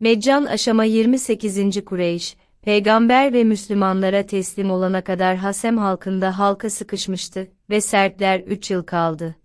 Meccan aşama 28. Kureyş, peygamber ve Müslümanlara teslim olana kadar Hasem halkında halka sıkışmıştı ve Sertler 3 yıl kaldı.